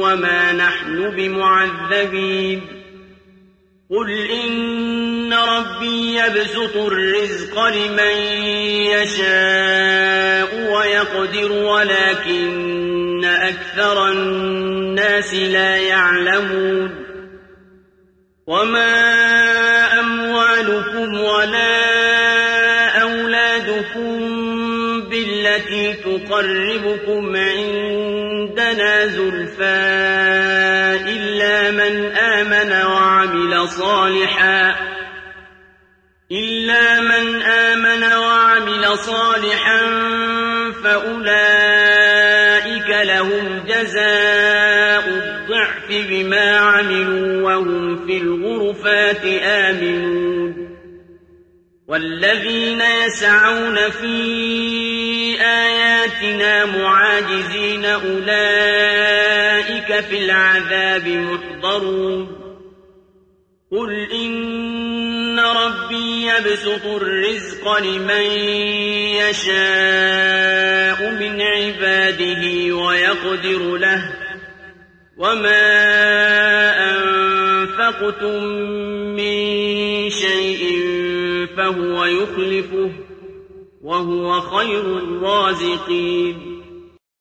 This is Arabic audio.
وما نحن بمعذبين قل إن ربي يبسط الرزق لمن يشاء ويقدر ولكن أكثر الناس لا يعلمون. وما أموالكم ولا أولادكم بالتي تقربكم عندنا زلفى إلا من آمن وعمل صالحا إلا من آمن وعمل صالحا فأولئك لهم جزاء الضعف بما عملوا وهم في الغرفات آمنون والذين يسعون في آياتنا معاجزين أولئك في العذاب محضرون قل إن ربي يبسط الرزق لمن يشاء من عباده ويقدر له وما أنفقتم من شيء فهو يخلفه وهو خير الرازقين.